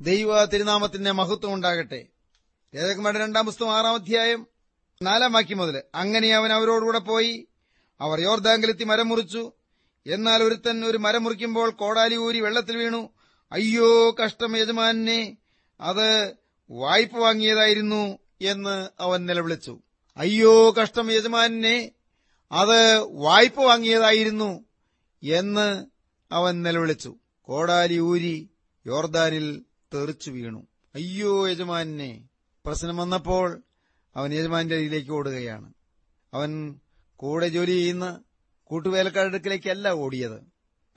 ദൈവ തിരുനാമത്തിന്റെ മഹത്വം ഉണ്ടാകട്ടെ. രേഖകുമാരുടെ രണ്ടാം പുസ്തകം ആറാം അധ്യായം നാലാം വാക്യം മുതൽ. അങ്ങനെ അവൻ അവരോടുകൂടെ പോയി. അവർ യോർദാങ്കിലെത്തി മരം മുറിച്ചു. എന്നാൽ ഒരുത്തൻ ഒരു മരം മുറിക്കുമ്പോൾ കോടാലി ഊരി വെള്ളത്തിൽ വീണു. അയ്യോ കഷ്ടം യജമാനെ അത് വായ്പ വാങ്ങിയതായിരുന്നു എന്ന് അവൻ നിലവിളിച്ചു. അയ്യോ കഷ്ടം യജമാനെ അത് വായ്പ വാങ്ങിയതായിരുന്നു എന്ന് അവൻ നിലവിളിച്ചു. കോടാലി ഊരി യോർദാനിൽ തെറിച്ചു വീണു. അയ്യോ യജമാനെ. പ്രശ്നം വന്നപ്പോൾ അവൻ യജമാന്റെ അരിയിലേക്ക് ഓടുകയാണ്. അവൻ കൂടെ ജോലി ചെയ്യുന്ന കൂട്ടുവേലക്കാരുടെ അടുക്കലേക്കല്ല ഓടിയത്.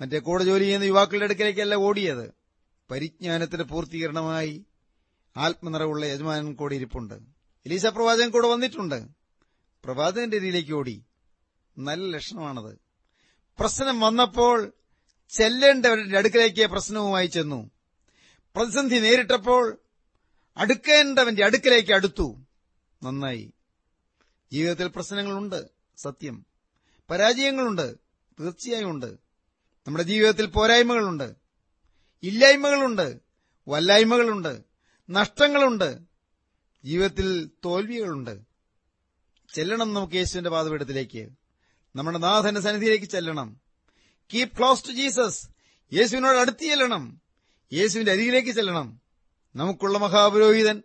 മറ്റേ കൂടെ ജോലി ചെയ്യുന്ന യുവാക്കളുടെ അടുക്കലേക്കല്ല ഓടിയത്. പരിജ്ഞാനത്തിന്റെ പൂർത്തീകരണമായി ആത്മനിറവുള്ള യജമാനൻ കൂടെ ഇരിപ്പുണ്ട്. എലീസ പ്രവാചകൻ കൂടെ വന്നിട്ടുണ്ട്. പ്രവാചകന്റെ രീതിയിലേക്ക് ഓടി. നല്ല ലക്ഷണമാണത്. പ്രശ്നം വന്നപ്പോൾ ചെല്ലേണ്ടവരുടെ അടുക്കലേക്ക് പ്രശ്നവുമായി ചെന്നു. പ്രതിസന്ധി നേരിട്ടപ്പോൾ അടുക്കേണ്ടവന്റെ അടുക്കിലേക്ക് അടുത്തു. നന്നായി. ജീവിതത്തിൽ പ്രശ്നങ്ങളുണ്ട് സത്യം. പരാജയങ്ങളുണ്ട് തീർച്ചയായും ഉണ്ട് നമ്മുടെ ജീവിതത്തിൽ പോരായ്മകളുണ്ട്. ഇല്ലായ്മകളുണ്ട് വല്ലായ്മകളുണ്ട് നഷ്ടങ്ങളുണ്ട്. ജീവിതത്തിൽ തോൽവികളുണ്ട്. ചെല്ലണം നമുക്ക് യേശുവിന്റെ പാതപീഠത്തിലേക്ക്. നമ്മുടെ നാഥന്റെ സന്നിധിയിലേക്ക് ചെല്ലണം. കീപ് ക്ലോസ് ടു ജീസസ് യേശുവിനോട് അടുത്ത് ചെല്ലണം. യേശുവിന്റെ അരികിലേക്ക് ചെല്ലണം. നമുക്കുള്ള മഹാപുരോഹിതൻ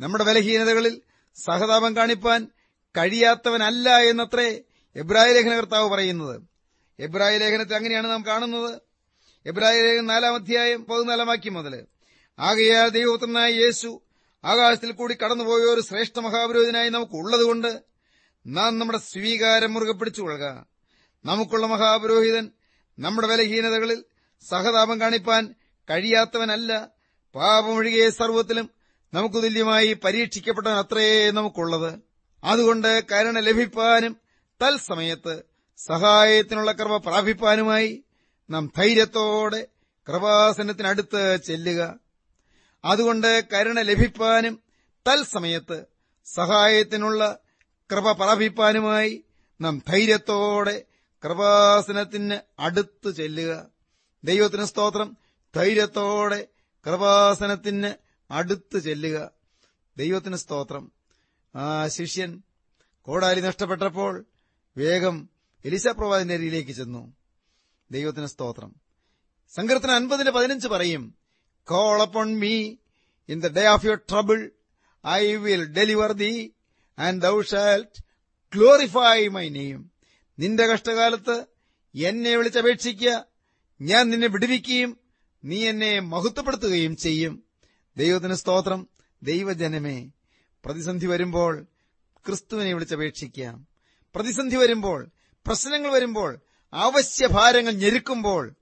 നമ്മുടെ ബലഹീനതകളിൽ സഹതാപം കാണിപ്പാൻ കഴിയാത്തവനല്ല എന്നത്രേ എബ്രാഹിം ലേഖന കർത്താവ് പറയുന്നത്. എബ്രാഹിം ലേഖനത്തിൽ അങ്ങനെയാണ് നാം കാണുന്നത്. എബ്രാഹിം ലേഖനം നാലാം അധ്യായം പതിനാലാം വാക്യം മുതൽ. ആകയാൽ ദൈവപുത്രനായ യേശു ആകാശത്തിൽ കൂടി കടന്നുപോയ ഒരു ശ്രേഷ്ഠ മഹാപുരോഹിതനായി നമുക്കുള്ളതുകൊണ്ട് നാം നമ്മുടെ സ്വീകാരം മുറുകെ പിടിച്ചുകൊള്ളുക നമുക്കുള്ള മഹാപുരോഹിതൻ നമ്മുടെ ബലഹീനതകളിൽ സഹതാപം കാണിപ്പാൻ കഴിയാത്തവനല്ല. പാപമൊഴികെ സർവത്തിലും നമുക്ക് തുല്യമായി പരീക്ഷിക്കപ്പെട്ടവൻ അത്രേ നമുക്കുള്ളത്. അതുകൊണ്ട് കരുണ ലഭിപ്പാനും തൽസമയത്ത് സഹായത്തിനുള്ള കൃപ പ്രാപിപ്പാനുമായി നാം ധൈര്യത്തോടെ കൃപാസനത്തിനടുത്ത് ചെല്ലുക. അതുകൊണ്ട് കരുണ ലഭിപ്പാനും തൽസമയത്ത് സഹായത്തിനുള്ള കൃപ പ്രാപിപ്പാനുമായി നാം ധൈര്യത്തോടെ കൃപാസനത്തിന് അടുത്ത് ചെല്ലുക. ദൈവത്തിന് സ്തോത്രം. ധൈര്യത്തോടെ കൃപാസനത്തിന് അടുത്ത് ചെല്ലുക. ദൈവത്തിന് സ്തോത്രം. ആ ശിഷ്യൻ കോടാലി നഷ്ടപ്പെട്ടപ്പോൾ വേഗം എലിസ പ്രവാചന്റെ അരിയിലേക്ക് ചെന്നു. ദൈവത്തിന് സ്തോത്രം. സങ്കീർത്തന അൻപതിന് പതിനഞ്ച് പറയും call upon me in the day of your trouble I will deliver thee and thou shalt glorify my നെയ്യും നിന്റെ കഷ്ടകാലത്ത് എന്നെ വിളിച്ചപേക്ഷിക്കുക ഞാൻ നിന്നെ വിടുവിക്കുകയും നീ എന്നെ മഹത്വപ്പെടുത്തുകയും ചെയ്യും. ദൈവത്തിന് സ്തോത്രം. ദൈവജനമേ പ്രതിസന്ധി വരുമ്പോൾ ക്രിസ്തുവിനെ വിളിച്ചപേക്ഷിക്കാം. പ്രതിസന്ധി വരുമ്പോൾ പ്രശ്നങ്ങൾ വരുമ്പോൾ ആവശ്യഭാരങ്ങൾ ഞെരുക്കുമ്പോൾ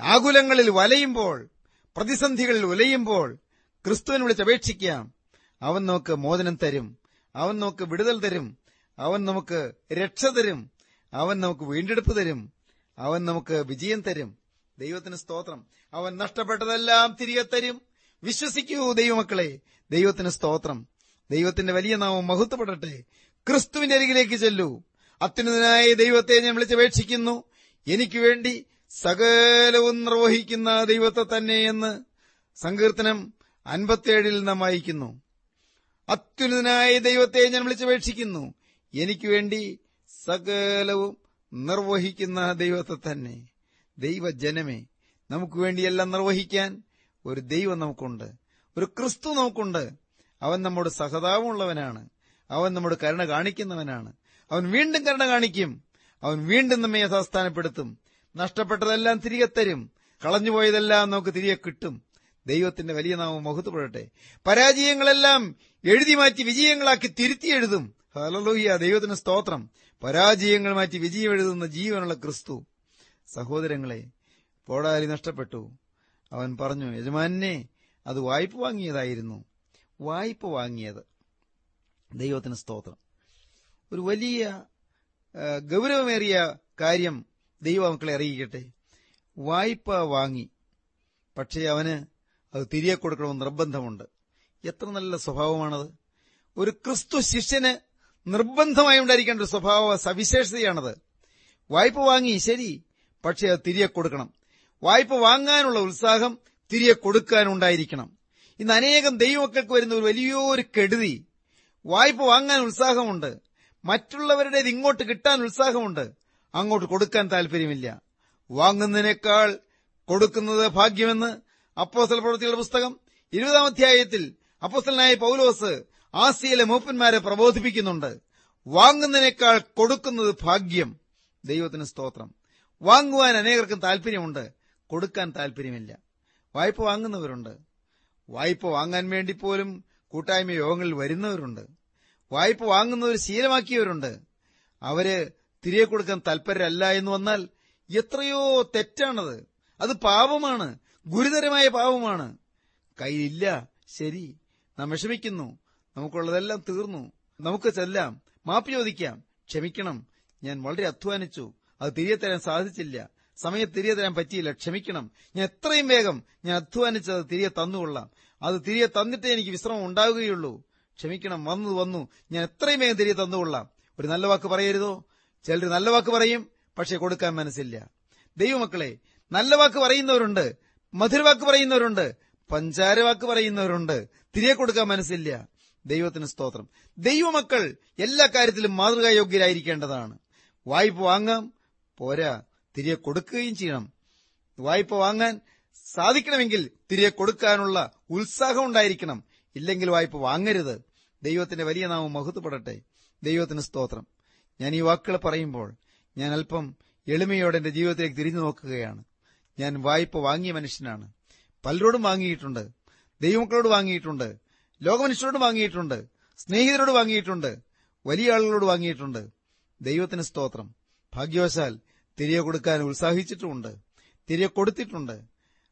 ആകുലങ്ങളിൽ വലയുമ്പോൾ പ്രതിസന്ധികളിൽ ഉലയുമ്പോൾ ക്രിസ്തുവിനെ വിളിച്ചപേക്ഷിക്കാം. അവൻ നമുക്ക് മോചനം തരും. അവൻ നമുക്ക് വിടുതൽ തരും. അവൻ നമുക്ക് രക്ഷ തരും. അവൻ നമുക്ക് വീണ്ടെടുപ്പ് തരും. അവൻ നമുക്ക് വിജയം തരും. ദൈവത്തിന് സ്തോത്രം. അവൻ നഷ്ടപ്പെട്ടതെല്ലാം തിരികെ തരും. വിശ്വസിക്കൂ ദൈവമക്കളെ ദൈവത്തിന് സ്തോത്രം. ദൈവത്തിന്റെ വലിയ നാമം മഹത്വപ്പെടട്ടെ. ക്രിസ്തുവിന്റെ അരികിലേക്ക് ചെല്ലൂ. അത്യുന്നതനായ ദൈവത്തെ ഞാൻ വിളിച്ചപേക്ഷിക്കുന്നു. എനിക്ക് വേണ്ടി സകലവും നിർവഹിക്കുന്ന ദൈവത്തെ തന്നെ എന്ന് സങ്കീർത്തനം അൻപത്തിയേഴിൽ നാം വായിക്കുന്നു. അത്യുന്നതനായ ദൈവത്തെ ഞാൻ വിളിച്ചപേക്ഷിക്കുന്നു. എനിക്ക് വേണ്ടി സകലവും നിർവഹിക്കുന്ന ദൈവത്തെ തന്നെ. ദൈവജനമേ നമുക്ക് വേണ്ടിയെല്ലാം നിർവഹിക്കാൻ ഒരു ദൈവം നമുക്കുണ്ട്. ഒരു ക്രിസ്തു നമുക്കുണ്ട്. അവൻ നമ്മോട് സഹതാപമുള്ളവനാണ്. അവൻ നമ്മുടെ കരുണ കാണിക്കുന്നവനാണ്. അവൻ വീണ്ടും കരുണ കാണിക്കും. അവൻ വീണ്ടും നമ്മെ യഥാസ്ഥാനപ്പെടുത്തും. നഷ്ടപ്പെട്ടതെല്ലാം തിരികെ തരും. കളഞ്ഞുപോയതെല്ലാം നമുക്ക് തിരികെ കിട്ടും. ദൈവത്തിന്റെ വലിയ നാമം മഹത്വപ്പെടട്ടെ. പരാജയങ്ങളെല്ലാം എഴുതി മാറ്റി വിജയങ്ങളാക്കി തിരുത്തി എഴുതും. ദൈവത്തിന് സ്തോത്രം. പരാജയങ്ങൾ മാറ്റി വിജയം എഴുതുന്ന ജീവനുള്ള ക്രിസ്തു. സഹോദരങ്ങളെ പോടാലി നഷ്ടപ്പെട്ടു. അവൻ പറഞ്ഞു യജമാനെ അത് വായ്പ വാങ്ങിയതായിരുന്നു. വായ്പ വാങ്ങിയത്. ദൈവത്തിന് സ്തോത്രം. ഒരു വലിയ ഗൗരവമേറിയ കാര്യം ദൈവം മക്കളെ അറിയിക്കട്ടെ. വായ്പ വാങ്ങി. പക്ഷേ അവന് അത് തിരികെ കൊടുക്കണമെന്ന് നിർബന്ധമുണ്ട്. എത്ര നല്ല സ്വഭാവമാണത്. ഒരു ക്രിസ്തു ശിഷ്യന് നിർബന്ധമായി ഉണ്ടായിരിക്കേണ്ട ഒരു സ്വഭാവ സവിശേഷതയാണത്. വായ്പ വാങ്ങി ശരി. പക്ഷേ അത് തിരികെ കൊടുക്കണം. വായ്പ വാങ്ങാനുള്ള ഉത്സാഹം തിരികെ കൊടുക്കാനുണ്ടായിരിക്കണം. ഇന്ന് അനേകം ദൈവമക്കൾക്ക് വരുന്ന ഒരു വലിയൊരു കെടുതി. വായ്പ വാങ്ങാൻ ഉത്സാഹമുണ്ട്. മറ്റുള്ളവരുടേത് ഇങ്ങോട്ട് കിട്ടാൻ ഉത്സാഹമുണ്ട്. അങ്ങോട്ട് കൊടുക്കാൻ താല്പര്യമില്ല. വാങ്ങുന്നതിനേക്കാൾ കൊടുക്കുന്നത് ഭാഗ്യമെന്ന് അപ്പോസ്റ്റൽ പ്രവൃത്തികളുടെ പുസ്തകം ഇരുപതാം അധ്യായത്തിൽ അപ്പോസ്തലനായ പൗലോസ് ആസിയയിലെ മൂപ്പന്മാരെ പ്രബോധിപ്പിക്കുന്നുണ്ട്. വാങ്ങുന്നതിനേക്കാൾ കൊടുക്കുന്നത് ഭാഗ്യം. ദൈവത്തിന് സ്തോത്രം. വാങ്ങുവാൻ അനേകർക്കും താല്പര്യമുണ്ട് കൊടുക്കാൻ താല്പര്യമില്ല വായ്പ വാങ്ങുന്നവരുണ്ട്. വായ്പ വാങ്ങാൻ വേണ്ടി പോലും കൂട്ടായ്മ യോഗങ്ങളിൽ വരുന്നവരുണ്ട്. വായ്പ വാങ്ങുന്നവർ ശീലമാക്കിയവരുണ്ട്. അവർ തിരികെ കൊടുക്കാൻ തൽപരരല്ല എന്ന് വന്നാൽ എത്രയോ തെറ്റാണത്. അത് പാപമാണ്. ഗുരുതരമായ പാപമാണ്. കയ്യിലില്ല. ശരി. നാം വിഷമിക്കുന്നു നമുക്കുള്ളതെല്ലാം തീർന്നു. നമുക്ക് ചെല്ലാം. മാപ്പ് ചോദിക്കാം. ക്ഷമിക്കണം. ഞാൻ വളരെ അധ്വാനിച്ചു. അത് തിരികെ തരാൻ സാധിച്ചില്ല. സമയത്ത് തിരികെ തരാൻ പറ്റിയില്ല. ക്ഷമിക്കണം. ഞാൻ എത്രയും വേഗം ഞാൻ അധ്വാനിച്ചത് തിരികെ തന്നുകൊള്ളാം. അത് തിരികെ തന്നിട്ടേ എനിക്ക് വിശ്രമം ഉണ്ടാവുകയുള്ളൂ. ക്ഷമിക്കണം. വന്നു വന്നു. ഞാൻ എത്രയും വേഗം തിരികെ തന്നുകൊള്ളാം. ഒരു നല്ല വാക്ക് പറയരുതോ? ചിലർ നല്ല വാക്ക് പറയും പക്ഷെ കൊടുക്കാൻ മനസ്സില്ല. ദൈവമക്കളെ നല്ല വാക്ക് പറയുന്നവരുണ്ട് മധുരവാക്ക് പറയുന്നവരുണ്ട് പഞ്ചാരവാക്ക് പറയുന്നവരുണ്ട്. തിരികെ കൊടുക്കാൻ മനസ്സില്ല. ദൈവത്തിന് സ്തോത്രം. ദൈവമക്കൾ എല്ലാ കാര്യത്തിലും മാതൃകായോഗ്യരായിരിക്കേണ്ടതാണ്. വായ്പ വാങ്ങാം പോരാ തിരികെ കൊടുക്കുകയും ചെയ്യണം. വായ്പ വാങ്ങാൻ സാധിക്കണമെങ്കിൽ തിരികെ കൊടുക്കാനുള്ള ഉത്സാഹം ഉണ്ടായിരിക്കണം. ഇല്ലെങ്കിൽ വായ്പ വാങ്ങരുത്. ദൈവത്തിന്റെ വലിയ നാമം മഹത്വപ്പെടട്ടെ. ദൈവത്തിന് സ്തോത്രം. ഞാൻ ഈ വാക്കുകൾ പറയുമ്പോൾ ഞാൻ അല്പം എളിമയോടെ എന്റെ ജീവിതത്തിലേക്ക് തിരിഞ്ഞു നോക്കുകയാണ്. ഞാൻ വായ്പ വാങ്ങിയ മനുഷ്യനാണ്. പലരോടും വാങ്ങിയിട്ടുണ്ട്. ദൈവമക്കളോട് വാങ്ങിയിട്ടുണ്ട്. ലോകമനുഷ്യരോട് വാങ്ങിയിട്ടുണ്ട്. സ്നേഹിതരോട് വാങ്ങിയിട്ടുണ്ട്. വലിയ ആളുകളോട് വാങ്ങിയിട്ടുണ്ട്. ദൈവത്തിന് സ്തോത്രം. ഭാഗ്യവശാൽ തിരികെ കൊടുക്കാൻ ഉത്സാഹിച്ചിട്ടുമുണ്ട്. തിരികെ കൊടുത്തിട്ടുണ്ട്.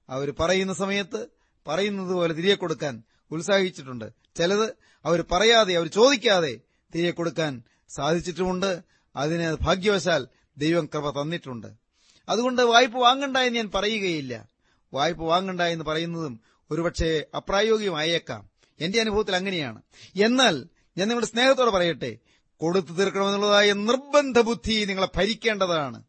അവർ പറയുന്ന സമയത്ത് പറയുന്നത് പോലെ തിരികെ കൊടുക്കാൻ ഉത്സാഹിച്ചിട്ടുണ്ട്. ചിലത് അവർ പറയാതെ അവർ ചോദിക്കാതെ തിരികെ കൊടുക്കാൻ സാധിച്ചിട്ടുമുണ്ട്. അതിന് ഭാഗ്യവശാൽ ദൈവം കൃപ തന്നിട്ടുണ്ട്. അതുകൊണ്ട് വായ്പ വാങ്ങണ്ട എന്ന് ഞാൻ പറയുകയില്ല. വായ്പ വാങ്ങണ്ട എന്ന് പറയുന്നതും ഒരുപക്ഷെ അപ്രായോഗികമായേക്കാം. എന്റെ അനുഭവത്തിൽ അങ്ങനെയാണ്. എന്നാൽ ഞാൻ നിങ്ങളുടെ സ്നേഹത്തോടെ പറയട്ടെ. കൊടുത്തു തീർക്കണമെന്നുള്ളതായ നിർബന്ധ ബുദ്ധി നിങ്ങളെ ഭരിക്കേണ്ടതാണ്.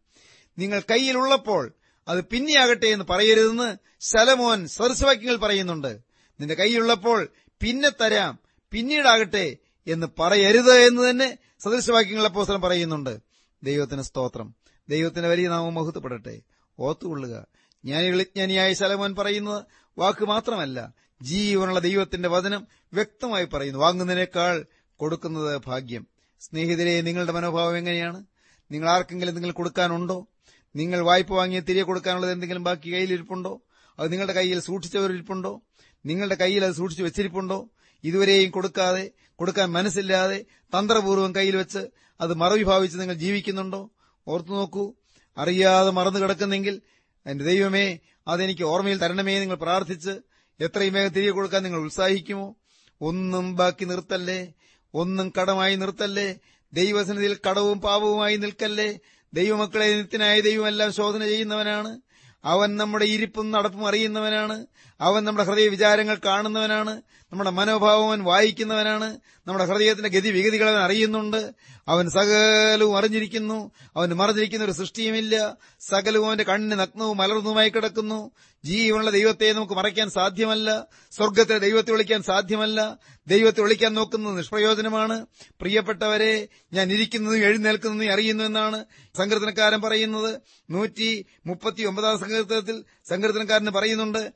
നിങ്ങൾ കയ്യിലുള്ളപ്പോൾ അത് പിന്നെയാകട്ടെ എന്ന് പറയരുതെന്ന് സലമോൻ സദൃശവാക്യങ്ങൾ പറയുന്നുണ്ട്. നിന്റെ കയ്യിലുള്ളപ്പോൾ പിന്നെ തരാം പിന്നീടാകട്ടെ എന്ന് പറയരുത് എന്ന് തന്നെ സദൃശവാക്യങ്ങൾ അപ്പോസ്തലം പറയുന്നുണ്ട്. ദൈവത്തിന് സ്തോത്രം. ദൈവത്തിന്റെ വലിയ നാമം മഹത്വപ്പെടട്ടെ. ഓത്തുകൊള്ളുക ജ്ഞാനികളിജ്ഞാനിയായ സലമോൻ പറയുന്നത് വാക്ക് മാത്രമല്ല ജീവനുള്ള ദൈവത്തിന്റെ വചനം വ്യക്തമായി പറയുന്നു. വാങ്ങുന്നതിനേക്കാൾ കൊടുക്കുന്നത് ഭാഗ്യം. സ്നേഹിതരെ നിങ്ങളുടെ മനോഭാവം എങ്ങനെയാണ്? നിങ്ങൾ ആർക്കെങ്കിലും നിങ്ങൾ കൊടുക്കാനുണ്ടോ? നിങ്ങൾ വായ്പ വാങ്ങിയ തിരികെ കൊടുക്കാനുള്ളത് എന്തെങ്കിലും ബാക്കി കയ്യിലിരിപ്പുണ്ടോ? അത് നിങ്ങളുടെ കയ്യിൽ സൂക്ഷിച്ചവരിപ്പുണ്ടോ നിങ്ങളുടെ കയ്യിൽ അത് സൂക്ഷിച്ചു വെച്ചിരിപ്പുണ്ടോ? ഇതുവരെയും കൊടുക്കാതെ കൊടുക്കാൻ മനസ്സില്ലാതെ തന്ത്രപൂർവം കയ്യിൽ വെച്ച് അത് മറവിഭാവിച്ച് നിങ്ങൾ ജീവിക്കുന്നുണ്ടോ? ഓർത്തു നോക്കൂ. അറിയാതെ മറന്നു കിടക്കുന്നെങ്കിൽ എന്റെ ദൈവമേ അതെനിക്ക് ഓർമ്മയിൽ തരണമേ നിങ്ങൾ പ്രാർത്ഥിച്ച് എത്രയും വേഗം തിരികെ കൊടുക്കാൻ നിങ്ങൾ ഉത്സാഹിക്കുമോ? ഒന്നും ബാക്കി നിർത്തല്ലേ? ഒന്നും കടമായി നിർത്തല്ലേ? ദൈവസന്നിധിയിൽ കടവും പാപവുമായി നിൽക്കല്ലേ? ദൈവമക്കളെ നിത്യനായ ദൈവമെല്ലാം ശോധന ചെയ്യുന്നവനാണ്. അവൻ നമ്മുടെ ഇരിപ്പും നടപ്പും അറിയുന്നവനാണ്. അവൻ നമ്മുടെ ഹൃദയ വിചാരങ്ങൾ കാണുന്നവനാണ് നമ്മുടെ മനോഭാവം അവൻ വായിക്കുന്നവനാണ് നമ്മുടെ ഹൃദയത്തിന്റെ ഗതി വിഗതികൾ അവൻ അറിയുന്നുണ്ട്. അവൻ സകലവും അറിഞ്ഞിരിക്കുന്നു അവന് മറഞ്ഞിരിക്കുന്ന ഒരു സൃഷ്ടിയുമില്ല. സകലവും അവന്റെ കണ്ണിന് നഗ്നവും മലർന്നുമായി കിടക്കുന്നു. ജീവനുള്ള ദൈവത്തെ നമുക്ക് മറയ്ക്കാൻ സാധ്യമല്ല സ്വർഗത്തെ ദൈവത്തെ വിളിക്കാൻ സാധ്യമല്ല. ദൈവത്തെ വിളിക്കാൻ നോക്കുന്നത് നിഷ്പ്രയോജനമാണ്. പ്രിയപ്പെട്ടവരെ ഞാൻ ഇരിക്കുന്നതും എഴുന്നേൽക്കുന്നതും അറിയുന്നു എന്നാണ് സങ്കീർത്തനക്കാരൻ പറയുന്നത്. നൂറ്റി മുപ്പത്തി ഒമ്പതാം സങ്കീർത്തനത്തിൽ സങ്കീർത്തനക്കാരന് പറയുന്നുണ്ട്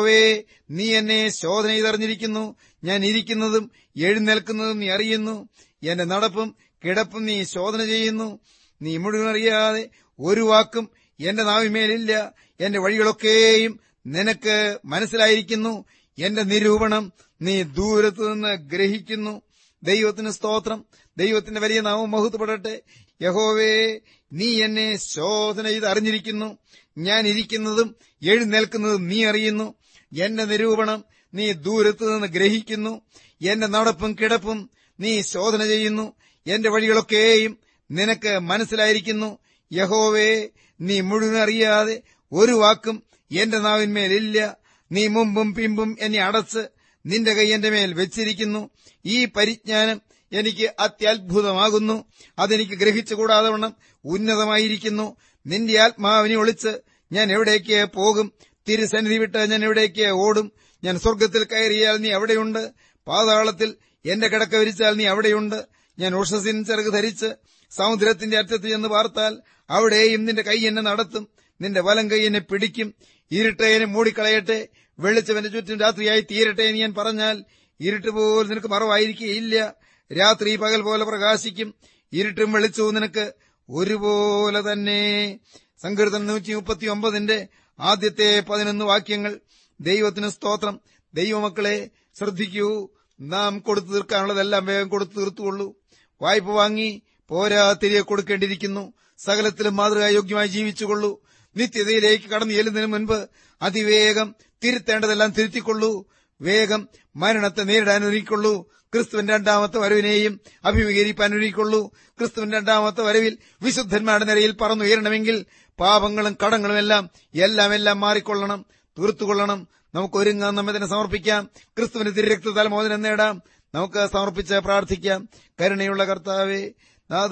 യഹോവേ നീ എന്നെ ശോധന ചെയ്തറിഞ്ഞിരിക്കുന്നു. ഞാൻ ഇരിക്കുന്നതും എഴുന്നേൽക്കുന്നതും നീ അറിയുന്നു. എന്റെ നടപ്പും കിടപ്പും നീ ശോധന ചെയ്യുന്നു. നീ മുഴുവൻ അറിയാതെ ഒരു വാക്കും എന്റെ നാവിമേലില്ല എന്റെ വഴികളൊക്കെയും നിനക്ക് മനസ്സിലായിരിക്കുന്നു. എന്റെ നിരൂപണം നീ ദൂരത്തു നിന്ന് ഗ്രഹിക്കുന്നു. ദൈവത്തിന് സ്തോത്രം. ദൈവത്തിന്റെ വലിയ നാമം മഹത്വപ്പെടട്ടെ. യഹോവേ നീ എന്നെ ശോധന ചെയ്ത് അറിഞ്ഞിരിക്കുന്നു ഞാൻ ഇരിക്കുന്നതും എഴുന്നേൽക്കുന്നതും നീ അറിയുന്നു. എന്റെ നിരൂപണം നീ ദൂരത്തു നിന്ന് ഗ്രഹിക്കുന്നു എന്റെ നടപ്പും കിടപ്പും നീ ശോധന ചെയ്യുന്നു എന്റെ വഴികളൊക്കെയും നിനക്ക് മനസ്സിലായിരിക്കുന്നു. യഹോവേ നീ മുഴുവൻ അറിയാതെ ഒരു വാക്കും എന്റെ നാവിന്മേലില്ല. നീ മുമ്പും പിമ്പും എന്നെ അടച്ച് നിന്റെ കൈ എന്റെ മേൽ വെച്ചിരിക്കുന്നു. ഈ പരിജ്ഞാനം എനിക്ക് അത്യത്ഭുതമാകുന്നു. അതെനിക്ക് ഗ്രഹിച്ചുകൂടാതെ വണ്ണം ഉന്നതമായിരിക്കുന്നു. നിന്റെ ആത്മാവിനെ ഒളിച്ച് ഞാൻ എവിടേക്ക് പോകും? തിരുസന്നിധി വിട്ട് ഞാൻ എവിടേക്ക് ഓടും. ഞാൻ സ്വർഗത്തിൽ കയറിയാൽ നീ അവിടെയുണ്ട്. പാതാളത്തിൽ എന്റെ കിടക്ക വിരിച്ചാൽ നീ അവിടെയുണ്ട്. ഞാൻ ഉഷസിൻ ചിറക് ധരിച്ച് സമുദ്രത്തിന്റെ അറ്റത്ത് ചെന്ന് പാർത്താൽ അവിടെയും നിന്റെ കൈ എന്നെ നടത്തും. നിന്റെ വലം കൈ എന്നെ പിടിക്കും. ഇരുട്ടേനെ മൂടിക്കളയട്ടെ. വെളിച്ചവന്റെ ചുറ്റും രാത്രിയായി തീരട്ടെ എന്ന് ഞാൻ പറഞ്ഞാൽ ഇരുട്ട് പോലും നിനക്ക് മറവായിരിക്കുകയില്ല. രാത്രി പകൽ പോലെ പ്രകാശിക്കും. ഇരുട്ടും വെളിച്ചവും നിനക്ക് ഒരുപോലെ തന്നെ. സങ്കീർത്തനം നൂറ്റി മുപ്പത്തി ഒമ്പതിന്റെ ആദ്യത്തെ പതിനൊന്ന് വാക്യങ്ങൾ ദൈവത്തിന് സ്തോത്രം. ദൈവമക്കളെ ശ്രദ്ധിക്കൂ. നാം കൊടുത്തു തീർക്കാനുള്ളതെല്ലാം വേഗം കൊടുത്തു തീർത്തുകൊള്ളൂ. വായ്പ വാങ്ങി പോരാ തിരികെ കൊടുക്കേണ്ടിയിരിക്കുന്നു. സകലത്തിലും മാതൃകായോഗ്യമായി ജീവിച്ചുകൊള്ളൂ. നിത്യതയിലേക്ക് കടന്നു ചെല്ലുന്നതിന് മുൻപ് അതിവേഗം തിരുത്തേണ്ടതെല്ലാം തിരുത്തിക്കൊള്ളൂ. വേഗം മരണത്തെ നേരിടാൻ ഒരുക്കൊള്ളൂ ക്രിസ്തുവിന്റെ രണ്ടാമത്തെ വരവിനെയും അഭിമുഖീകരിപ്പാൻ ഒരുക്കൊള്ളൂ ക്രിസ്തുവിന്റെ രണ്ടാമത്തെ വരവിൽ വിശുദ്ധന്മാരുടെ നിരയിൽ പറന്നുയരണമെങ്കിൽ പാപങ്ങളും കടങ്ങളും എല്ലാം എല്ലാം എല്ലാം മാറിക്കൊള്ളണം തീർത്തുകൊള്ളണം. നമുക്ക് ഒരുങ്ങാൻ നമ്മെ തന്നെ സമർപ്പിക്കാം. ക്രിസ്തുവിന്റെ തിരുരക്തത്താൽ മോചനം നേടാം. നമുക്ക് സമർപ്പിച്ച് പ്രാർത്ഥിക്കാം. കരുണയുള്ള കർത്താവേ നാഥ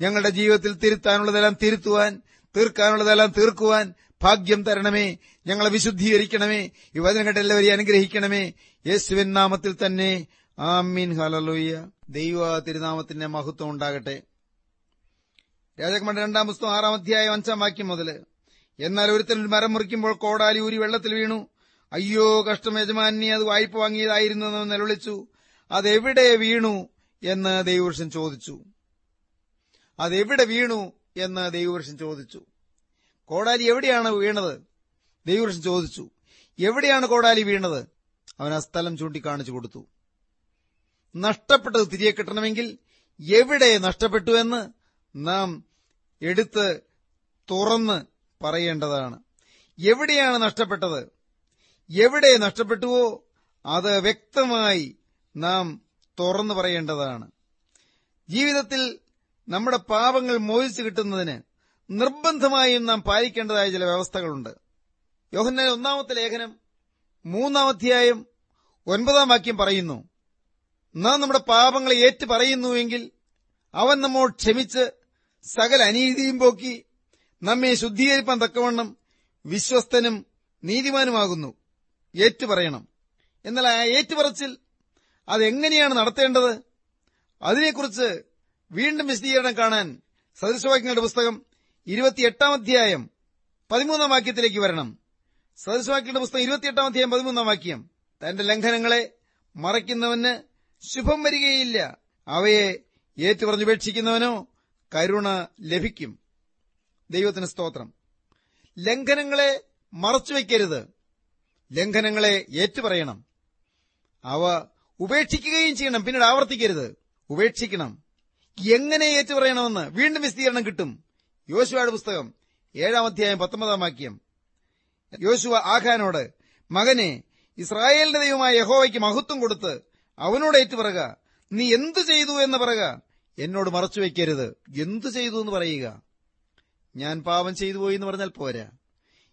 ഞങ്ങളുടെ ജീവിതത്തിൽ തിരുത്താനുള്ളതെല്ലാം തിരുത്തുവാൻ തീർക്കാനുള്ളതെല്ലാം തീർക്കുവാൻ ഭാഗ്യം തരണമേ. ഞങ്ങളെ വിശുദ്ധീകരിക്കണമേ. ഈ വചനം കേട്ട എല്ലാവരെയും അനുഗ്രഹിക്കണമേ. യേശുവിൻ നാമത്തിൽ തന്നെ. ആമീൻ. ഹലലൂയ്യ ദൈവ തിരുനാമത്തിന്റെ മഹത്വം ഉണ്ടാകട്ടെ. രാജകുമാരൻ രണ്ടാം പുസ്തകം ആറാം അധ്യായം അഞ്ചാം വാക്യം മുതൽ. എന്നാൽ ഒരുത്തൻ ഒരു മരം മുറിക്കുമ്പോൾ കോടാലി ഊരി വെള്ളത്തിൽ വീണു. അയ്യോ കഷ്ടം യജമാനി അത് വായ്പ വാങ്ങിയതായിരുന്നു എന്ന് നിലവിളിച്ചു. അതെവിടെ വീണു എന്ന് ദൈവപുരുഷൻ ചോദിച്ചു. അതെവിടെ വീണു എന്ന് ദൈവപുരുഷൻ ചോദിച്ചു. കോടാലി എവിടെയാണ് വീണത്? ദൈവപുരുഷൻ ചോദിച്ചു. എവിടെയാണ് കോടാലി വീണത്? അവൻ ആ സ്ഥലം ചൂണ്ടിക്കാണിച്ചു കൊടുത്തു. നഷ്ടപ്പെട്ടത് തിരികെ കിട്ടണമെങ്കിൽ എവിടെ നഷ്ടപ്പെട്ടു എന്ന് നാം എടുത്ത് തുറന്ന് പറയേണ്ടതാണ്. എവിടെയാണ് നഷ്ടപ്പെട്ടത്? എവിടെ നഷ്ടപ്പെട്ടുവോ അത് വ്യക്തമായി നാം തുറന്നു പറയേണ്ടതാണ്. ജീവിതത്തിൽ നമ്മുടെ പാപങ്ങൾ മോചിച്ചു കിട്ടുന്നതിന് നിർബന്ധമായും നാം പാലിക്കേണ്ടതായ ചില വ്യവസ്ഥകളുണ്ട്. യോഹന്നാൻ ഒന്നാമത്തെ ലേഖനം മൂന്നാം അധ്യായം ഒൻപതാം വാക്യം പറയുന്നു നാം നമ്മുടെ പാപങ്ങളെ ഏറ്റു പറയുന്നുവെങ്കിൽ അവൻ നമ്മോട് ക്ഷമിച്ച് സകല അനീതിയും പോക്കി നമ്മെ ശുദ്ധീകരിപ്പാൻ തക്കവണ്ണം വിശ്വസ്തനും നീതിമാനുമാകുന്നു. ഏറ്റുപറയണം. എന്നാൽ ആ ഏറ്റുപറച്ചിൽ അതെങ്ങനെയാണ് നടത്തേണ്ടത്? അതിനെക്കുറിച്ച് വീണ്ടും വിശദീകരണം കാണാൻ സദൃശവാക്യങ്ങളുടെ പുസ്തകം ഇരുപത്തിയെട്ടാം അധ്യായം പതിമൂന്നാം വാക്യത്തിലേക്ക് വരണം. സദൃശവാക്യങ്ങളുടെ പുസ്തകം ഇരുപത്തിയെട്ടാം അധ്യായം പതിമൂന്നാം വാക്യം. തന്റെ ലംഘനങ്ങളെ മറയ്ക്കുന്നവന് ശുഭം വരികയില്ല. അവയെ ഏറ്റുപറഞ്ഞുപേക്ഷിക്കുന്നവനോ കരുണ ലഭിക്കും. ദൈവത്തിന് സ്തോത്രം. ലംഘനങ്ങളെ മറച്ചുവെക്കരുത് ലംഘനങ്ങളെ ഏറ്റുപറയണം. അവ ഉപേക്ഷിക്കുകയും ചെയ്യണം. പിന്നീട് ആവർത്തിക്കരുത്. ഉപേക്ഷിക്കണം. എങ്ങനെ ഏറ്റുപറയണമെന്ന് വീണ്ടും വിസ്തീർണം കിട്ടും. യോശുവയുടെ പുസ്തകം ഏഴാം അധ്യായം പത്തൊമ്പതാം വാക്യം. യോശുവ ആഖാനോട് മകനെ ഇസ്രായേലിന്റെ ദൈവമായ യഹോവയ്ക്ക് മഹത്വം കൊടുത്ത് അവനോട് ഏറ്റുപറക നീ എന്തു ചെയ്തു എന്ന് പറക എന്നോട് മറച്ചു വയ്ക്കരുത്. എന്തു ചെയ്തു എന്ന് പറയുക. ഞാൻ പാപം ചെയ്തു പോയി എന്ന് പറഞ്ഞാൽ പോരാ.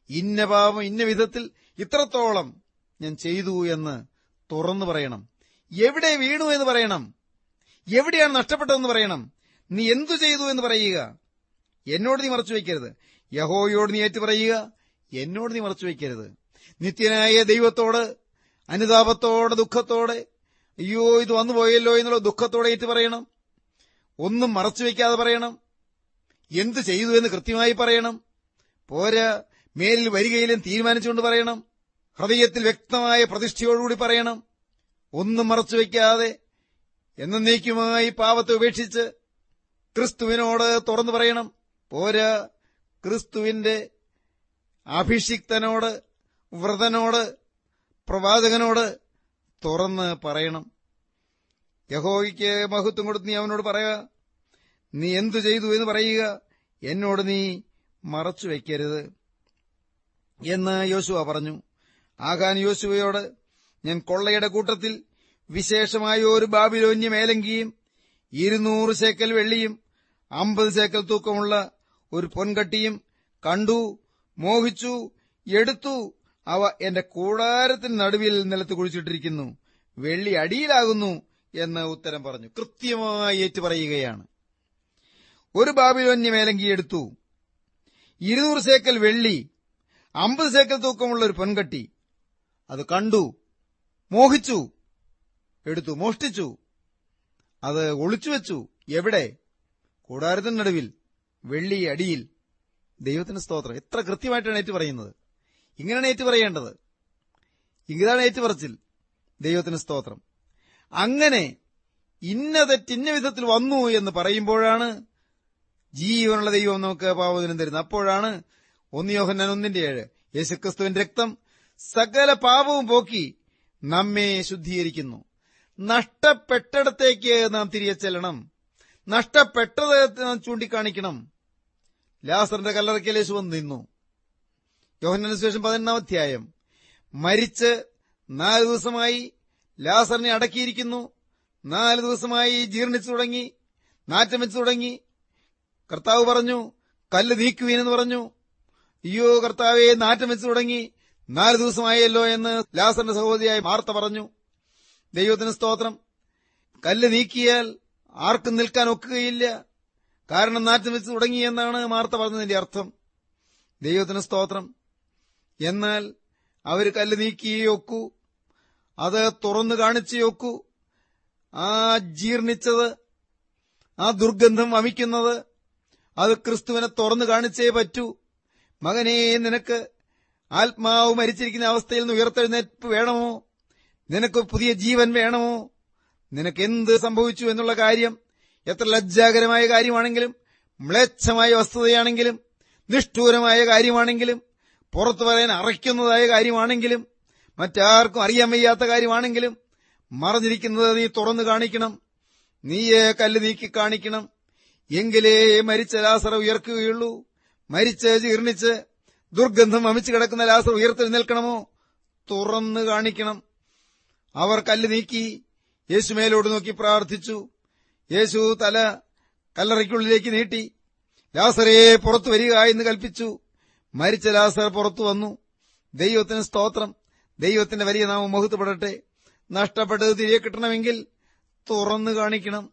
ഇന്ന പാപം ഇന്ന വിധത്തിൽ ഇത്രത്തോളം ഞാൻ ചെയ്തു എന്ന് തുറന്നു പറയണം. എവിടെ വീണു എന്ന് പറയണം. എവിടെയാണ് നഷ്ടപ്പെട്ടതെന്ന് പറയണം. നീ എന്തു ചെയ്തു എന്ന് പറയുക. എന്നോട് നീ മറച്ചു വയ്ക്കരുത്. യഹോയോട് നീ ഏറ്റു പറയുക. എന്നോട് നീ മറച്ചു വയ്ക്കരുത്. നിത്യനായ ദൈവത്തോട് അനുതാപത്തോടെ ദുഃഖത്തോടെ അയ്യോ ഇത് വന്നുപോയല്ലോ എന്നുള്ള ദുഃഖത്തോടെ ഏറ്റു പറയണം. ഒന്നും മറച്ചു വയ്ക്കാതെ പറയണം. എന്തു ചെയ്തു എന്ന് കൃത്യമായി പറയണം. പോരാ മേലിൽ വരികയിലും തീരുമാനിച്ചുകൊണ്ട് പറയണം. ഹൃദയത്തിൽ വ്യക്തമായ പ്രതിഷ്ഠയോടുകൂടി പറയണം. ഒന്നും മറച്ചു വയ്ക്കാതെ എന്നേക്കുമായി പാവത്തെ ഉപേക്ഷിച്ച് ക്രിസ്തുവിനോട് തുറന്നു പറയണം. പോരാ ക്രിസ്തുവിന്റെ അഭിഷിക്തനോട് വ്രതനോട് പ്രവാചകനോട് തുറന്ന് പറയണം. യഹോയ്ക്ക് മഹത്വം കൊടുത്ത് നീ അവനോട് പറയുക. നീ എന്തു ചെയ്തു എന്ന് പറയുക. എന്നോട് നീ മറച്ചു വയ്ക്കരുത് എന്ന് യോശുവ പറഞ്ഞു. ആകാൻ യോശുവയോട് ഞാൻ കൊള്ളയുടെ കൂട്ടത്തിൽ വിശേഷമായ ഒരു ബാബിലോന്യ മേലങ്കിയും ഇരുന്നൂറ് സേക്കൽ വെള്ളിയും അമ്പത് സേക്കൽ തൂക്കമുള്ള ഒരു പൊൻകട്ടിയും കണ്ടു മോഹിച്ചു എടുത്തു. അവ എന്റെ കൂടാരത്തിന് നടുവിൽ നിലത്ത് കുഴിച്ചിട്ടിരിക്കുന്നു. വെള്ളി അടിയിലാകുന്നു. എന്ന് ഉത്തരം പറഞ്ഞു. കൃത്യമായി ഏറ്റുപറയുകയാണ്. ഒരു ബാബിലോന്യ മേലങ്കി എടുത്തു ഇരുന്നൂറ് സേക്കൽ വെള്ളി അമ്പത് സേക്കൽ തൂക്കമുള്ള ഒരു പൊൻകട്ടി. അത് കണ്ടു മോഹിച്ചു എടുത്തു മോഷ്ടിച്ചു. അത് ഒളിച്ചു വെച്ചു. എവിടെ? കൂടാരത്തിനടുവിൽ വെള്ളി അടിയിൽ. ദൈവത്തിന് സ്തോത്രം. എത്ര കൃത്യമായിട്ടാണ് ഏറ്റു പറയുന്നത് ഇങ്ങനെയാണ് ഏറ്റു പറയേണ്ടത് ഇതാണ് ഏറ്റുപറച്ചിൽ. ദൈവത്തിന് സ്തോത്രം. അങ്ങനെ ഇന്ന തെറ്റിന്ന വിധത്തിൽ വന്നു എന്ന് പറയുമ്പോഴാണ് ജീവനുള്ള ദൈവം നമുക്ക് പാവദിനം തരുന്നത്. അപ്പോഴാണ് ഒന്ന് യോഹന്നാൻ ഒന്നിന്റെ ഏഴ്. യേശുക്രിസ്തുവിന്റെ രക്തം സകല പാപവും പോക്കി നമ്മെ ശുദ്ധീകരിക്കുന്നു. നഷ്ടപ്പെട്ടിടത്തേക്ക് നാം തിരികെ ചെല്ലണം. നഷ്ടപ്പെട്ടത് നാം ചൂണ്ടിക്കാണിക്കണം. ലാസറിന്റെ കല്ലറയ്ക്കൽ യേശു വന്ന് നിന്നു. യോഹന്നന് ശേഷം പതിനൊന്നാം അധ്യായം. മരിച്ച് നാല് ദിവസമായി ലാസറിനെ അടക്കിയിരിക്കുന്നു. നാല് ദിവസമായി ജീർണിച്ചു തുടങ്ങി നാറ്റം വെച്ചു തുടങ്ങി. കർത്താവ് പറഞ്ഞു കല്ല് നീക്കുവീനെന്ന് പറഞ്ഞു. അയ്യോ കർത്താവെ നാറ്റം വെച്ചു തുടങ്ങി. നാല് ദിവസമായല്ലോ എന്ന് ലാസറിന്റെ സഹോദരിയായ വാർത്ത പറഞ്ഞു. ദൈവത്തിന് സ്തോത്രം. കല്ല് നീക്കിയാൽ ആർക്കും നിൽക്കാൻ ഒക്കുകയില്ല. കാരണം നാറ്റം വെച്ച് തുടങ്ങി എന്നാണ് മാർത്ത പറഞ്ഞതിന്റെ അർത്ഥം. ദൈവത്തിന് സ്തോത്രം. എന്നാൽ അവർ കല്ല് നീക്കിയേ ഒക്കൂ. അത് തുറന്നു കാണിച്ചു നോക്കൂ ആ ജീർണിച്ചത് ആ ദുർഗന്ധം വമിക്കുന്നത് അത് ക്രിസ്തുവിനെ തുറന്നു കാണിച്ചേ പറ്റൂ. മകനെ നിനക്ക് ആത്മാവ് മരിച്ചിരിക്കുന്ന അവസ്ഥയിൽ നിന്ന് ഉയർത്തെഴുന്നേറ്റ് വേണമോ? നിനക്ക് പുതിയ ജീവൻ വേണമോ? നിനക്ക് എന്ത് സംഭവിച്ചു എന്നുള്ള കാര്യം എത്ര ലജ്ജാകരമായ കാര്യമാണെങ്കിലും മ്ലേച്ഛമായ വസ്തുതയാണെങ്കിലും നിഷ്ഠൂരമായ കാര്യമാണെങ്കിലും പുറത്തു പറയാൻ അറയ്ക്കുന്നതായ കാര്യമാണെങ്കിലും മറ്റാർക്കും അറിയാൻ വയ്യാത്ത കാര്യമാണെങ്കിലും മറഞ്ഞിരിക്കുന്നത് നീ തുറന്നു കാണിക്കണം. നീയെ കല്ല് നീക്കി കാണിക്കണം. എങ്കിലേ മരിച്ച ലാസറ ഉയർക്കുകയുള്ളൂ. മരിച്ച് ജീർണിച്ച് ദുർഗന്ധം വമിച്ചു കിടക്കുന്ന ലാസർ ഉയർത്തെഴുന്നേൽക്കണമോ തുറന്നു കാണിക്കണം. അവർ കല്ല് നീക്കി യേശു യേശുമേലോട് നോക്കി പ്രാർത്ഥിച്ചു. യേശു തല കല്ലറയ്ക്കുള്ളിലേക്ക് നീട്ടി. ലാസറയെ പുറത്തു വരിക എന്ന് കൽപ്പിച്ചു. മരിച്ച ലാസർ പുറത്തു വന്നു. ദൈവത്തിന് സ്തോത്രം. ദൈവത്തിന്റെ വലിയ നാമം മുഹത്തുപെടട്ടെ നഷ്ടപ്പെട്ടത് തിരികെ കിട്ടണമെങ്കിൽ തുറന്നു കാണിക്കണം.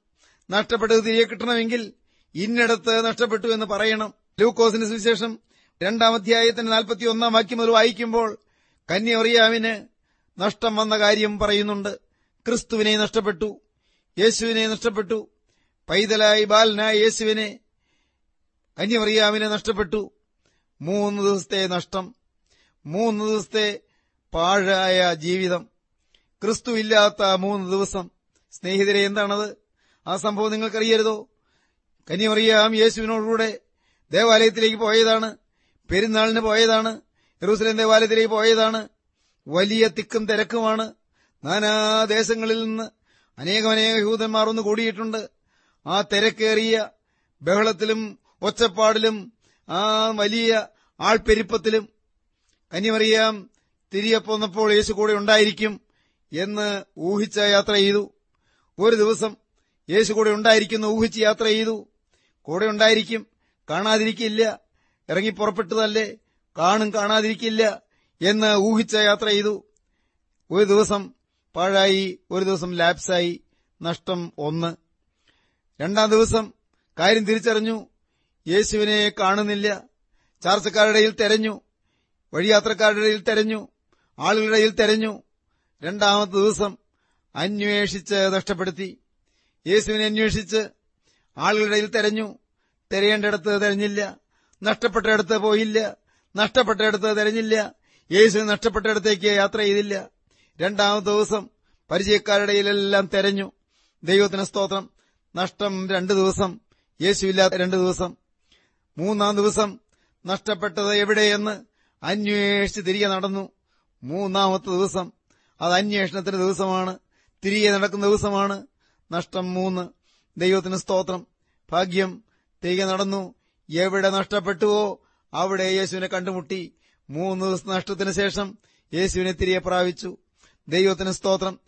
നഷ്ടപ്പെട്ടത് തിരികെ കിട്ടണമെങ്കിൽ ഇന്നിടത്ത് നഷ്ടപ്പെട്ടു എന്ന് പറയണം. ലൂക്കോസിന് സുവിശേഷം രണ്ടാം അധ്യായത്തിന് നാൽപ്പത്തി ഒന്നാം വാക്യം മുതൽ വായിക്കുമ്പോൾ കന്യറിയാവിന് നഷ്ടം വന്ന കാര്യം പറയുന്നുണ്ട്. ക്രിസ്തുവിനെ നഷ്ടപ്പെട്ടു യേശുവിനെ നഷ്ടപ്പെട്ടു പൈതലായി ബാലനായ യേശുവിനെ കന്യറിയാവിനെ നഷ്ടപ്പെട്ടു. മൂന്ന് ദിവസത്തെ നഷ്ടം മൂന്ന് ദിവസത്തെ പാഴായ ജീവിതം. ക്രിസ്തു ഇല്ലാത്ത മൂന്ന് ദിവസം. സ്നേഹിതരെ എന്താണത്? ആ സംഭവം നിങ്ങൾക്കറിയരുതോ? കനിയറിയാം യേശുവിനോടുകൂടെ ദേവാലയത്തിലേക്ക് പോയതാണ്. പെരുന്നാളിന് പോയതാണ്. യെറൂസലേം ദേവാലയത്തിലേക്ക് പോയതാണ്. വലിയ തിക്കും തിരക്കുമാണ്. നാനാദേശങ്ങളിൽ നിന്ന് അനേകമനേക യൂതന്മാർ ഒന്ന് കൂടിയിട്ടുണ്ട്. ആ തിരക്കേറിയ ബഹളത്തിലും ഒച്ചപ്പാടിലും ആ വലിയ ആൾപ്പെരുപ്പത്തിലും കന്യമറിയാം തിരികെ പോന്നപ്പോൾ യേശു കൂടെ ഉണ്ടായിരിക്കും എന്ന് ഊഹിച്ച യാത്ര ചെയ്തു. ഒരു ദിവസം യേശു കൂടെ ഉണ്ടായിരിക്കുന്നു ഊഹിച്ച് യാത്ര ചെയ്തു. കൂടെ ഉണ്ടായിരിക്കും കാണാതിരിക്കില്ല. ഇറങ്ങി പുറപ്പെട്ടതല്ലേ? കാണും കാണാതിരിക്കില്ല എന്ന് ഊഹിച്ച യാത്ര ചെയ്തു. ഒരു ദിവസം പാഴായി ഒരു ദിവസം ലാപ്സായി. നഷ്ടം ഒന്ന്. രണ്ടാം ദിവസം കാര്യം തിരിച്ചറിഞ്ഞു. യേശുവിനെ കാണുന്നില്ല. ചാർച്ചക്കാരുടെ തെരഞ്ഞു. വഴിയാത്രക്കാരുടെ തെരഞ്ഞു. ആളുകളുടെ ഇടയിൽ തെരഞ്ഞു. രണ്ടാമത്തെ ദിവസം അന്വേഷിച്ച് നഷ്ടപ്പെടുത്തി. യേശുവിനെ അന്വേഷിച്ച് ആളുകളിടയിൽ തെരഞ്ഞു. തെരയേണ്ടിടത്ത് തെരഞ്ഞില്ല. നഷ്ടപ്പെട്ടിടത്ത് പോയില്ല. നഷ്ടപ്പെട്ടിടത്ത് തെരഞ്ഞില്ല. യേശു നഷ്ടപ്പെട്ടയിടത്തേക്ക് യാത്ര ചെയ്തില്ല. രണ്ടാമത്തെ ദിവസം പരിചയക്കാരുടെ ഇടയിലെല്ലാം തെരഞ്ഞു. ദൈവത്തിന് സ്തോത്രം. നഷ്ടം രണ്ടു ദിവസം. യേശുവില്ലാത്ത രണ്ടു ദിവസം. മൂന്നാം ദിവസം നഷ്ടപ്പെട്ടത് എവിടെയെന്ന് അന്വേഷിച്ച് തിരികെ നടന്നു. മൂന്നാമത്തെ ദിവസം. അത് അന്വേഷണത്തിന്റെ ദിവസമാണ്. തിരികെ നടക്കുന്ന ദിവസമാണ്. നഷ്ടം മൂന്ന്. ദൈവത്തിന് സ്തോത്രം. ഭാഗ്യം. തിരികെ നടന്നു. എവിടെ നഷ്ടപ്പെട്ടുവോ അവിടെ യേശുവിനെ കണ്ടുമുട്ടി. മൂന്ന് ദിവസം നഷ്ടത്തിന് ശേഷം യേശുവിനെ തിരികെ പ്രാപിച്ചു. ദൈവത്തിന് സ്തോത്രം.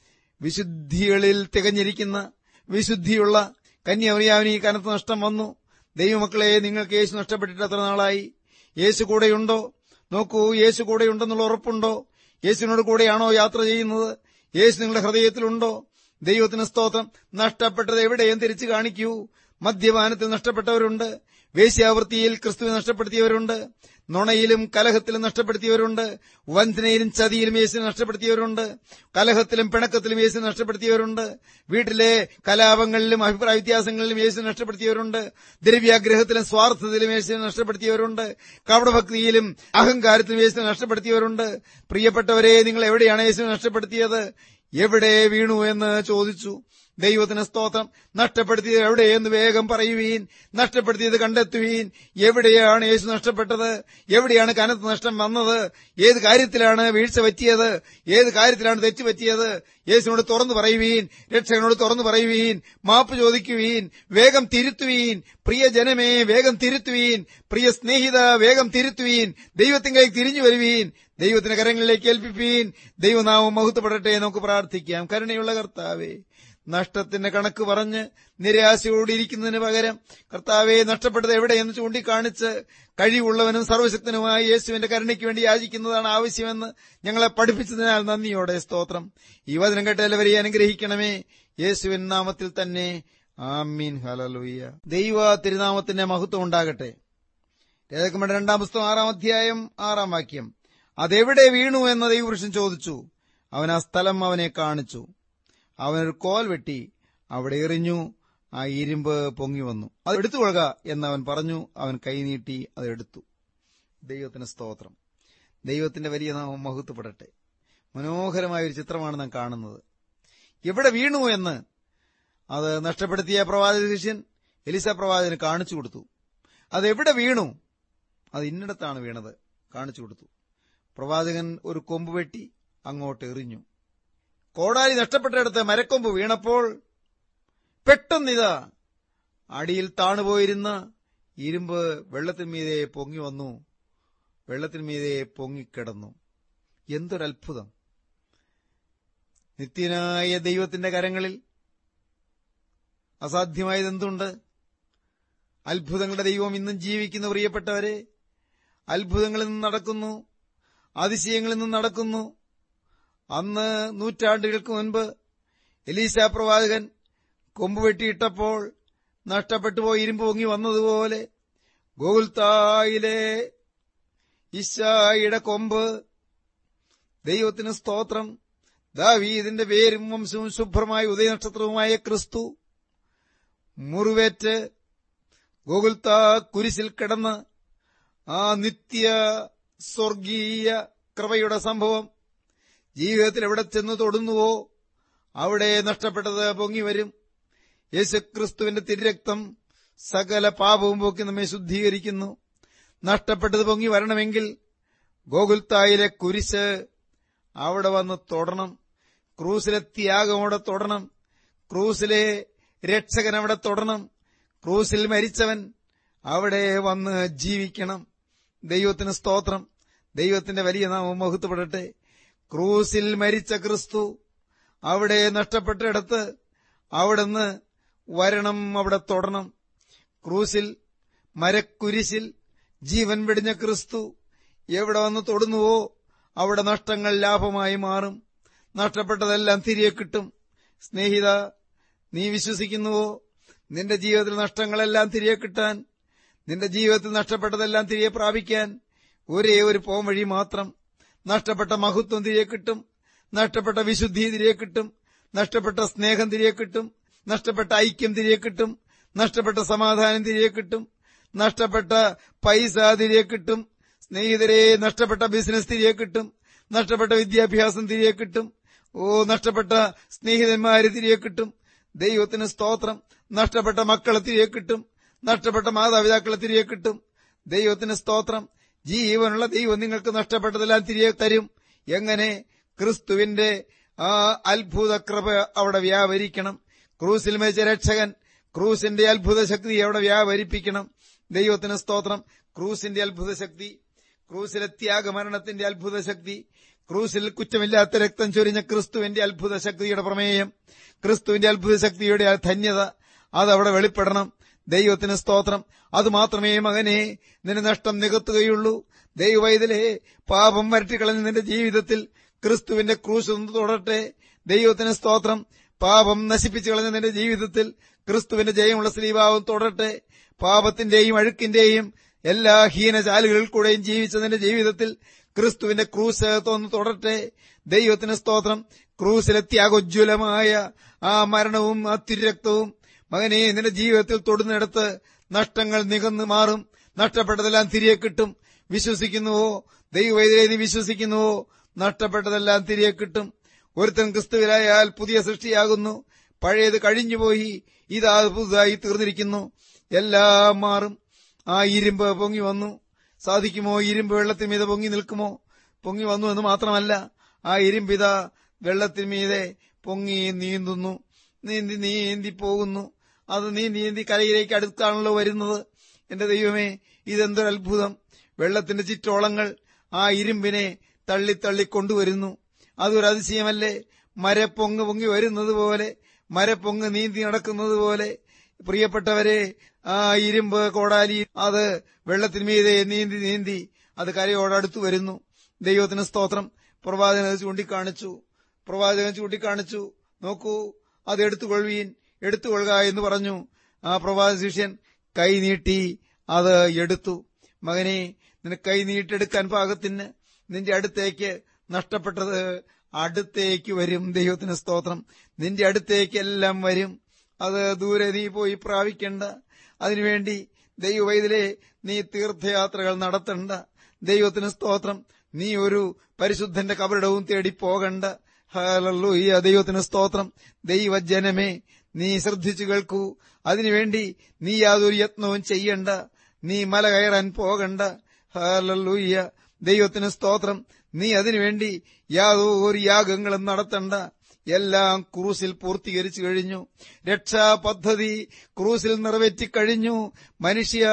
വിശുദ്ധികളിൽ തികഞ്ഞിരിക്കുന്ന വിശുദ്ധിയുള്ള കന്യാമറിയാവിന് ഈ കനത്ത നഷ്ടം വന്നു. ദൈവമക്കളെ നിങ്ങൾക്ക് യേശു നഷ്ടപ്പെട്ടിട്ട് എത്ര നാളായി? യേശു കൂടെയുണ്ടോ? നോക്കൂ യേശു കൂടെയുണ്ടെന്നുള്ള ഉറപ്പുണ്ടോ? യേശുവിനോട് കൂടെയാണോ യാത്ര ചെയ്യുന്നത്? യേശു നിങ്ങളുടെ ഹൃദയത്തിലുണ്ടോ? ദൈവത്തിന് സ്തോത്രം. നഷ്ടപ്പെട്ടത് എവിടെയും തിരിച്ചു കാണിക്കൂ. മദ്യപാനത്തിൽ നഷ്ടപ്പെട്ടവരുണ്ട്. വേശ്യാവൃത്തിയിൽ ക്രിസ്തുവിനെ നഷ്ടപ്പെടുത്തിയവരുണ്ട്. നുണയിലും കലഹത്തിലും നഷ്ടപ്പെടുത്തിയവരുണ്ട്. വഞ്ചനയിലും ചതിയിലും യേശു നഷ്ടപ്പെടുത്തിയവരുണ്ട്. കലഹത്തിലും പിണക്കത്തിലും യേശു നഷ്ടപ്പെടുത്തിയവരുണ്ട്. വീട്ടിലെ കലാപങ്ങളിലും അഭിപ്രായ വ്യത്യാസങ്ങളിലും യേശു നഷ്ടപ്പെടുത്തിയവരുണ്ട്. ദ്രവ്യാഗ്രഹത്തിലും സ്വാർത്ഥത്തിലും യേശു നഷ്ടപ്പെടുത്തിയവരുണ്ട്. കവടഭക്തിയിലും അഹങ്കാരത്തിലും യേശു നഷ്ടപ്പെടുത്തിയവരുണ്ട്. പ്രിയപ്പെട്ടവരെ നിങ്ങൾ എവിടെയാണ് യേശു നഷ്ടപ്പെടുത്തിയത്? എവിടെ വീണു എന്ന് ചോദിച്ചു. ദൈവത്തിന് സ്തോത്രം. നഷ്ടപ്പെടുത്തിയത് എവിടെയെന്ന് വേഗം പറയുവീൻ. നഷ്ടപ്പെടുത്തിയത് കണ്ടെത്തുവീൻ. എവിടെയാണ് യേശു നഷ്ടപ്പെട്ടത്? എവിടെയാണ് കനത്ത നഷ്ടം വന്നത്? ഏത് കാര്യത്തിലാണ് വീഴ്ച പറ്റിയത്? ഏത് കാര്യത്തിലാണ് തെറ്റ് പറ്റിയത്? യേശുവിനോട് തുറന്നു പറയുവീൻ. രക്ഷകനോട് തുറന്നു പറയുവീൻ. മാപ്പ് ചോദിക്കുവീൻ. വേഗം തിരുത്തുവീൻ. പ്രിയ ജനമേ വേഗം തിരുത്തുവീൻ. പ്രിയ സ്നേഹിത വേഗം തിരുത്തുവീൻ. ദൈവത്തിങ്കിലേക്ക് തിരിഞ്ഞു വരുവീൻ. ദൈവത്തിന്റെ കരങ്ങളിലേക്ക് ഏൽപ്പിപ്പീൻ. ദൈവനാമം മഹത്വപ്പെടട്ടെ നമുക്ക് പ്രാർത്ഥിക്കാം. കരുണയുള്ള കർത്താവേ നഷ്ടത്തിന്റെ കണക്ക് പറഞ്ഞ് നിരാശയോടിരിക്കുന്നതിന് പകരം കർത്താവെ നഷ്ടപ്പെട്ടത് എവിടെയെന്ന് ചൂണ്ടിക്കാണിച്ച് കഴിവുള്ളവനും സർവശക്തനുമായ യേശുവിന്റെ കരുണയ്ക്ക് വേണ്ടി യാചിക്കുന്നതാണ് ആവശ്യമെന്ന് ഞങ്ങളെ പഠിപ്പിച്ചതിനാൽ നന്ദിയോടെ സ്തോത്രം. ഈ വചനം കേട്ട എല്ലാവരെയും അനുഗ്രഹിക്കണമേ. യേശുവിൻ നാമത്തിൽ തന്നെ ആമീൻ. ഹലലുയ്യ ദൈവ തിരുനാമത്തിന്റെ മഹത്വം ഉണ്ടാകട്ടെ. രേഖമ്മയുടെ രണ്ടാം പുസ്തകം ആറാം അധ്യായം ആറാം വാക്യം. അതെവിടെ വീണു എന്ന ദൈവപുരുഷൻ ചോദിച്ചു. അവൻ ആ സ്ഥലം അവനെ കാണിച്ചു. അവനൊരു കോൽ വെട്ടി അവിടെ എറിഞ്ഞു. ആ ഇരുമ്പ് പൊങ്ങി വന്നു. അത് എടുത്തുകൊള്ളുക അവൻ പറഞ്ഞു. അവൻ കൈനീട്ടി അതെടുത്തു ദൈവത്തിന് സ്തോത്രം. ദൈവത്തിന്റെ വലിയ നാമം മഹത്വപ്പെടട്ടെ. മനോഹരമായ ഒരു ചിത്രമാണ് നാം കാണുന്നത്. എവിടെ വീണു എന്ന് അത് നഷ്ടപ്പെടുത്തിയ പ്രവാചക ശിഷ്യൻ എലിസ പ്രവാചകന് കാണിച്ചു കൊടുത്തു. അതെവിടെ വീണു? അത് ഇന്നിടത്താണ് വീണത്. കാണിച്ചു കൊടുത്തു. പ്രവാചകൻ ഒരു കൊമ്പ് വെട്ടി അങ്ങോട്ട് എറിഞ്ഞു. കോടാലി നഷ്ടപ്പെട്ടിടത്ത് മരക്കൊമ്പ് വീണപ്പോൾ പെട്ടെന്നിതാ അടിയിൽ താണുപോയിരുന്ന ഇരുമ്പ് വെള്ളത്തിന്മീതെ പൊങ്ങി വന്നു. വെള്ളത്തിന്മീതെ പൊങ്ങിക്കിടന്നു എന്തൊരത്ഭുതം. നിത്യനായ ദൈവത്തിന്റെ കരങ്ങളിൽ അസാധ്യമായതെന്തുണ്ട്? അത്ഭുതങ്ങളുടെ ദൈവം ഇന്നും ജീവിക്കുന്ന പ്രിയപ്പെട്ടവരെ. അത്ഭുതങ്ങളിൽ നിന്ന് നടക്കുന്നു. അതിശയങ്ങളിൽ നിന്ന് നടക്കുന്നു. അന്ന് നൂറ്റാണ്ടുകൾക്ക് മുൻപ് എലീസ പ്രവാചകൻ കൊമ്പ് വെട്ടിയിട്ടപ്പോൾ നഷ്ടപ്പെട്ടുപോയി ഇരുമ്പ് പൊങ്ങി വന്നതുപോലെ ഗോകുൽത്തായിലെ ഇശായിയുടെ കൊമ്പ് ദൈവത്തിന് സ്തോത്രം. ദാവീദിന്റെ പേരും വംശവും ശുഭ്രമായ ഉദയനക്ഷത്രവുമായ ക്രിസ്തു മുറിവേറ്റ് ഗോകുൽത്ത കുരിശിൽ കിടന്ന് ആ നിത്യ സ്വർഗീയ കൃപയുടെ സംഭവം ജീവിതത്തിൽ എവിടെ ചെന്ന് തൊടുന്നുവോ അവിടെ നഷ്ടപ്പെട്ടത് പൊങ്ങി വരും. യേശുക്രിസ്തുവിന്റെ തിരുരക്തം സകല പാപവും പോക്കി നമ്മെ ശുദ്ധീകരിക്കുന്നു. നഷ്ടപ്പെട്ടത് പൊങ്ങി വരണമെങ്കിൽ ഗോകുൽത്തായിലെ കുരിശ് അവിടെ വന്ന് തൊടണം. ക്രൂസിലെ ത്യാഗം അവിടെ തൊടണം. ക്രൂസിലെ രക്ഷകൻ അവിടെ തൊടണം. ക്രൂസിൽ മരിച്ചവൻ അവിടെ വന്ന് ജീവിക്കണം. ദൈവത്തിന് സ്തോത്രം. ദൈവത്തിന്റെ വലിയ നാമം മഹത്വപ്പെടട്ടെ. ക്രൂസിൽ മരിച്ച ക്രിസ്തു അവിടെ നഷ്ടപ്പെട്ടിടത്ത് അവിടുന്ന് വരണം അവിടെ തൊടണം. ക്രൂസിൽ മരക്കുരിശിൽ ജീവൻ വെടിഞ്ഞ ക്രിസ്തു എവിടെ വന്ന് തൊടുന്നുവോ അവിടെ നഷ്ടങ്ങൾ ലാഭമായി മാറും. നഷ്ടപ്പെട്ടതെല്ലാം തിരികെ കിട്ടും. സ്നേഹിത നീ വിശ്വസിക്കുന്നുവോ? നിന്റെ ജീവിതത്തിൽ നഷ്ടങ്ങളെല്ലാം തിരികെ കിട്ടാൻ നിന്റെ ജീവിതത്തിൽ നഷ്ടപ്പെട്ടതെല്ലാം തിരികെ പ്രാപിക്കാൻ ഒരേ ഒരു പോം വഴി മാത്രം. നഷ്ടപ്പെട്ട മഹത്വം തിരികെ കിട്ടും നഷ്ടപ്പെട്ട വിശുദ്ധി തിരികെ കിട്ടും നഷ്ടപ്പെട്ട സ്നേഹം തിരികെ കിട്ടും നഷ്ടപ്പെട്ട ഐക്യം തിരികെ കിട്ടും നഷ്ടപ്പെട്ട സമാധാനം തിരികെ കിട്ടും നഷ്ടപ്പെട്ട പൈസ തിരികെ കിട്ടും സ്നേഹിതരെ നഷ്ടപ്പെട്ട ബിസിനസ് തിരികെ കിട്ടും നഷ്ടപ്പെട്ട വിദ്യാഭ്യാസം തിരികെ കിട്ടും ഓ നഷ്ടപ്പെട്ട സ്നേഹിതന്മാര് തിരികെ കിട്ടും ദൈവത്തിന് സ്തോത്രം നഷ്ടപ്പെട്ട മക്കളെ തിരികെ കിട്ടും നഷ്ടപ്പെട്ട മാതാപിതാക്കളെ തിരികെ കിട്ടും ദൈവത്തിന് സ്തോത്രം ജീവനുള്ള ദൈവം നിങ്ങൾക്ക് നഷ്ടപ്പെട്ടതെല്ലാം തിരികെ തരും. എങ്ങനെ? ക്രിസ്തുവിന്റെ ആ അത്ഭുത കൃപ അവിടെ വ്യാപരിക്കണം. ക്രൂസിൽ മേച്ച രക്ഷകൻ ക്രൂസിന്റെ അത്ഭുത ശക്തി അവിടെ വ്യാപരിപ്പിക്കണം. ദൈവത്തിന് സ്തോത്രം. ക്രൂസിന്റെ അത്ഭുത ശക്തി ക്രൂസിലെ ത്യാഗമരണത്തിന്റെ അത്ഭുത ശക്തി ക്രൂസിൽ കുറ്റമില്ലാത്ത രക്തം ചൊരിഞ്ഞ ക്രിസ്തുവിന്റെ അത്ഭുത ശക്തിയുടെ പ്രമേയം ക്രിസ്തുവിന്റെ അത്ഭുത ശക്തിയുടെ ധന്യത അതവിടെ വെളിപ്പെടണം. ദൈവത്തിന് സ്തോത്രം. അതുമാത്രമേ മകനെ നിന്റെ നഷ്ടം നികത്തുകയുള്ളൂ. ദൈവവൈതലേ പാപം വരട്ടിക്കളഞ്ഞ് നിന്റെ ജീവിതത്തിൽ ക്രിസ്തുവിന്റെ ക്രൂശ് തുടരട്ടെ. ദൈവത്തിന് സ്തോത്രം. പാപം നശിപ്പിച്ചു കളഞ്ഞ നിന്റെ ജീവിതത്തിൽ ക്രിസ്തുവിന്റെ ജയമുള്ള ശ്രീഭാവം തുടരട്ടെ. പാപത്തിന്റെയും അഴുക്കിന്റെയും എല്ലാ ഹീനചാലുകളിൽ കൂടെയും ജീവിച്ചതിന്റെ ജീവിതത്തിൽ ക്രിസ്തുവിന്റെ ക്രൂശ് തോന്നു തുടരട്ടെ. ദൈവത്തിന് സ്തോത്രം. ക്രൂസിലെ ത്യാഗോജ്വലമായ ആ മരണവും ആ തിരക്തവും മകനെ നിന്റെ ജീവിതത്തിൽ തൊടുന്നിടത്ത് നഷ്ടങ്ങൾ നികന്നു മാറും. നഷ്ടപ്പെട്ടതെല്ലാം തിരികെ കിട്ടും. വിശ്വസിക്കുന്നുവോ? ദൈവവൈദ്യരെ നീ വിശ്വസിക്കുന്നുവോ? നഷ്ടപ്പെട്ടതെല്ലാം തിരികെ കിട്ടും. ഒരുത്തൻ ക്രിസ്തുവിലായാൽ പുതിയ സൃഷ്ടിയാകുന്നു. പഴയത് കഴിഞ്ഞുപോയി. ഇതാ പുതുതായി തീർന്നിരിക്കുന്നു. എല്ലാം മാറും. ആ ഇരുമ്പ് പൊങ്ങി വന്നു. സാധിക്കുമോ? ഇരുമ്പ് വെള്ളത്തിന് പൊങ്ങി നിൽക്കുമോ? പൊങ്ങി വന്നു എന്ന് മാത്രമല്ല ആ ഇരുമ്പിത വെള്ളത്തിന് മീതെ പൊങ്ങി നീന്തുന്നു. നീന്തി നീന്തി പോകുന്നു. അത് നീ നീന്തി കരയിലേക്ക് അടുത്താണല്ലോ വരുന്നത്. എന്റെ ദൈവമേ ഇതെന്തൊരു അത്ഭുതം. വെള്ളത്തിന്റെ ചുറ്റോളങ്ങൾ ആ ഇരുമ്പിനെ തള്ളി തള്ളി കൊണ്ടുവരുന്നു. അതൊരു അതിശയമല്ലേ? മരപ്പൊങ്ങ് പൊങ്ങി വരുന്നത് പോലെ മരപ്പൊങ്ങ് നീന്തി നടക്കുന്നത് പോലെ. പ്രിയപ്പെട്ടവരെ ആ ഇരുമ്പ് കോടാലി അത് വെള്ളത്തിന്മീതെ നീന്തി നീന്തി അത് കരയോടടുത്തു വരുന്നു. ദൈവത്തിന് സ്തോത്രം. പ്രവാചകൻ ചൂണ്ടിക്കാണിച്ചു. പ്രവാചകൻ ചൂണ്ടിക്കാണിച്ചു. നോക്കൂ അത് എടുത്തുകൊള്ളുവീൻ. എടുത്തുകൊള്ളുക എന്ന് പറഞ്ഞു. ആ പ്രവാസ ശിഷ്യൻ കൈ നീട്ടി അത് എടുത്തു. മകനെ നിനക്ക് കൈ നീട്ടെടുക്കാൻ പാകത്തിന് നിന്റെ അടുത്തേക്ക് നഷ്ടപ്പെട്ടത് അടുത്തേക്ക് വരും. ദൈവത്തിന് സ്തോത്രം. നിന്റെ അടുത്തേക്ക് എല്ലാം വരും. അത് ദൂരെ നീ പോയി പ്രാപിക്കേണ്ട. അതിനുവേണ്ടി ദൈവവൈതിലെ നീ തീർത്ഥയാത്രകൾ നടത്തണ്ട. ദൈവത്തിന് സ്തോത്രം. നീ ഒരു പരിശുദ്ധന്റെ കബറിടവും തേടി പോകണ്ട. ഹലല്ലൂയ്യ ദൈവത്തിന് സ്തോത്രം. ദൈവജനമേ നീ ശ്രദ്ധിച്ചു കേൾക്കൂ. അതിനുവേണ്ടി നീ യാതൊരു യത്നവും ചെയ്യണ്ട. നീ മല കയറാൻ പോകണ്ട. ഹാലൂയ്യ ദൈവത്തിന് സ്തോത്രം. നീ അതിനുവേണ്ടി യാതൊരു യാഗങ്ങളും നടത്തണ്ട. എല്ലാം ക്രൂസിൽ പൂർത്തീകരിച്ചു കഴിഞ്ഞു. രക്ഷാപദ്ധതി ക്രൂസിൽ നിറവേറ്റിക്കഴിഞ്ഞു മനുഷ്യ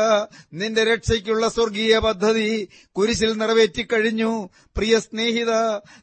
നിന്റെ രക്ഷയ്ക്കുള്ള സ്വർഗീയ പദ്ധതി കുരിശിൽ നിറവേറ്റിക്കഴിഞ്ഞു പ്രിയ സ്നേഹിത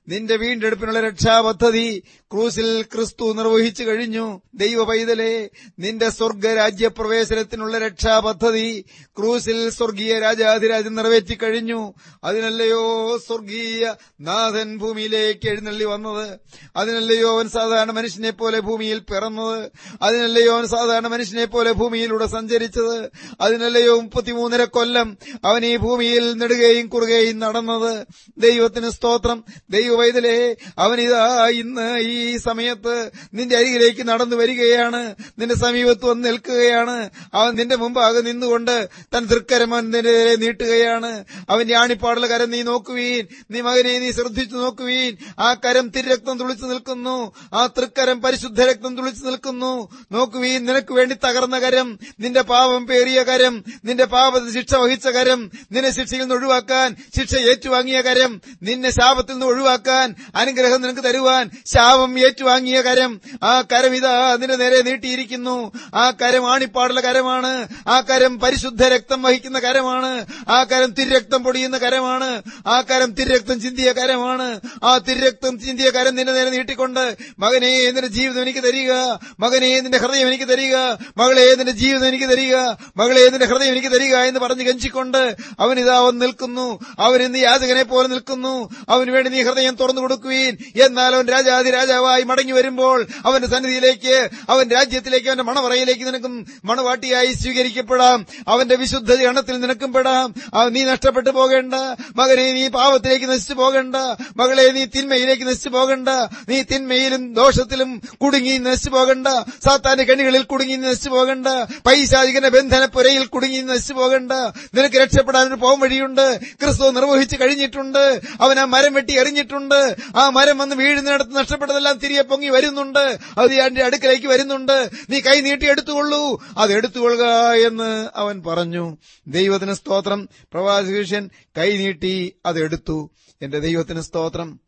നിന്റെ വീണ്ടെടുപ്പിനുള്ള രക്ഷാപദ്ധതി ക്രൂസിൽ ക്രിസ്തു നിർവഹിച്ചു കഴിഞ്ഞു. ദൈവ പൈതലെ നിന്റെ സ്വർഗരാജ്യപ്രവേശനത്തിനുള്ള രക്ഷാപദ്ധതി ക്രൂസിൽ സ്വർഗീയ രാജാധിരാജൻ നിറവേറ്റിക്കഴിഞ്ഞു അതിനല്ലയോ സ്വർഗീയ നാഥൻ ഭൂമിയിലേക്ക് എഴുന്നള്ളി വന്നത്? അതിനല്ലയോ അവൻ സാധാരണ മനുഷ്യനെ പോലെ ഭൂമിയിൽ പിറന്നത്? അതിനല്ലയോ അവൻ സാധാരണ മനുഷ്യനെ പോലെ ഭൂമിയിലൂടെ സഞ്ചരിച്ചത്? അതിനല്ലയോ മുപ്പത്തിമൂന്നര കൊല്ലം അവൻ ഈ ഭൂമിയിൽ നെടുകയും കുറുകയും നടന്നത്? ദൈവത്തിന് സ്തോത്രം. ദൈവ പൈതലെ അവനിതാ ഇന്ന് ഈ സമയത്ത് നിന്റെ അരികിലേക്ക് നടന്നു വരികയാണ്. നിന്റെ സമീപത്ത് വന്ന് നിൽക്കുകയാണ്. അവൻ നിന്റെ മുമ്പാകെ നിന്നുകൊണ്ട് തൻ തൃക്കരമൻ നിന്റെ നീട്ടുകയാണ്. അവന്റെ ആണിപ്പാടുള്ള കരം നീ നോക്കുവീൻ. നീ മകനെ നീ ശ്രദ്ധിച്ചു നോക്കുവീൻ. ആ കരം തിരക്തം തുളിച്ചു നിൽക്കുന്നു. ആ തൃക്കരം പരിശുദ്ധ രക്തം തുളിച്ചു നിൽക്കുന്നു. നോക്കുവീൻ നിനക്ക് വേണ്ടി തകർന്ന കരം നിന്റെ പാപം പേറിയ കരം നിന്റെ പാപത്തിൽ ശിക്ഷ വഹിച്ച കരം നിന്നെ ശിക്ഷയിൽ നിന്ന് ഒഴിവാക്കാൻ ശിക്ഷ ഏറ്റുവാങ്ങിയ കരം നിന്നെ ശാപത്തിൽ നിന്ന് ഒഴിവാക്കാൻ അനുഗ്രഹം നിനക്ക് തരുവാൻ ശാപം ഏറ്റുവാങ്ങിയ കരം ആ കരം ഇതാ അതിന് നേരെ നീട്ടിയിരിക്കുന്നു. ആ കരം ആണിപ്പാടുള്ള കരമാണ്. ആ കരം പരിശുദ്ധ രക്തം വഹിക്കുന്ന കരമാണ്. ആ കരം തിരുരക്തം പൊടിയുന്ന കരമാണ്. ആ കരം തിരുരക്തം ചിന്തിയ കരമാണ്. ആ തിരുരക്തം ചിന്തിയ കരം നിന്റെ നേരെ നീട്ടിക്കൊണ്ട് മകനെ നിന്റെ ജീവിതം എനിക്ക് തരിക. മകനെ നിന്റെ ഹൃദയം എനിക്ക് തരിക. മകളെ നിന്റെ ജീവിതം എനിക്ക് തരിക. മകളെ നിന്റെ ഹൃദയം എനിക്ക് തരിക എന്ന് പറഞ്ഞ് കഞ്ചിക്കൊണ്ട് അവൻ ഇതാവൻ നിൽക്കുന്നു. അവൻ ഇന്ന് യാചകനെ പോലെ നിൽക്കുന്നു. അവന് വേണ്ടി നീ ഹൃദയം തുറന്നു കൊടുക്കുവീൻ. എന്നാൽ അവൻ രാജാതി രാജാവായി മടങ്ങി വരുമ്പോൾ അവന്റെ സന്നിധിയിലേക്ക് അവൻ രാജ്യത്തിലേക്ക് അവന്റെ മണവറയിലേക്ക് നിനക്കും മണവാട്ടിയായി സ്വീകരിക്കപ്പെടാം. അവന്റെ വിശുദ്ധ ഗണത്തിൽ നിനക്കും പെടാം. നീ നഷ്ടപ്പെട്ടു പോകേണ്ട. മകനെ നീ പാവത്തിലേക്ക് നശിച്ചു പോകണ്ട. മകളെ നീ തിന്മയിലേക്ക് നശിച്ചു പോകണ്ട. നീ തിന്മയിലും ദോഷത്തിലും കുടുങ്ങി നശിച്ചു പോകണ്ട. സാത്താന്റെ കണികളിൽ കുടുങ്ങി നശിച്ചു പോകണ്ട. പൈശാചികന്റെ ബന്ധനപ്പുരയിൽ കുടുങ്ങി നശിച്ചു പോകണ്ട. നിനക്ക് രക്ഷപ്പെടാൻ ഒരു പോം വഴിയുണ്ട്. ക്രിസ്തു നിർവഹിച്ചു കഴിഞ്ഞിട്ടുണ്ട്. അവൻ ആ മരം വെട്ടി എറിഞ്ഞിട്ടുണ്ട്. ആ മരം വന്ന് വീഴുന്നിടത്ത് നഷ്ടപ്പെട്ടതെല്ലാം. തിരികെ പൊങ്ങി വരുന്നുണ്ട്. അത് എന്റെ അടുക്കലേക്ക് വരുന്നുണ്ട്. നീ കൈ നീട്ടി എടുത്തുകൊള്ളൂ. അത് എടുത്തുകൊള്ളുക എന്ന് അവൻ പറഞ്ഞു. ദൈവത്തിന് സ്തോത്രം. പ്രവാസിഷ്യൻ കൈ നീട്ടി അത് എടുത്തു. എന്റെ ദൈവത്തിന് സ്തോത്രം.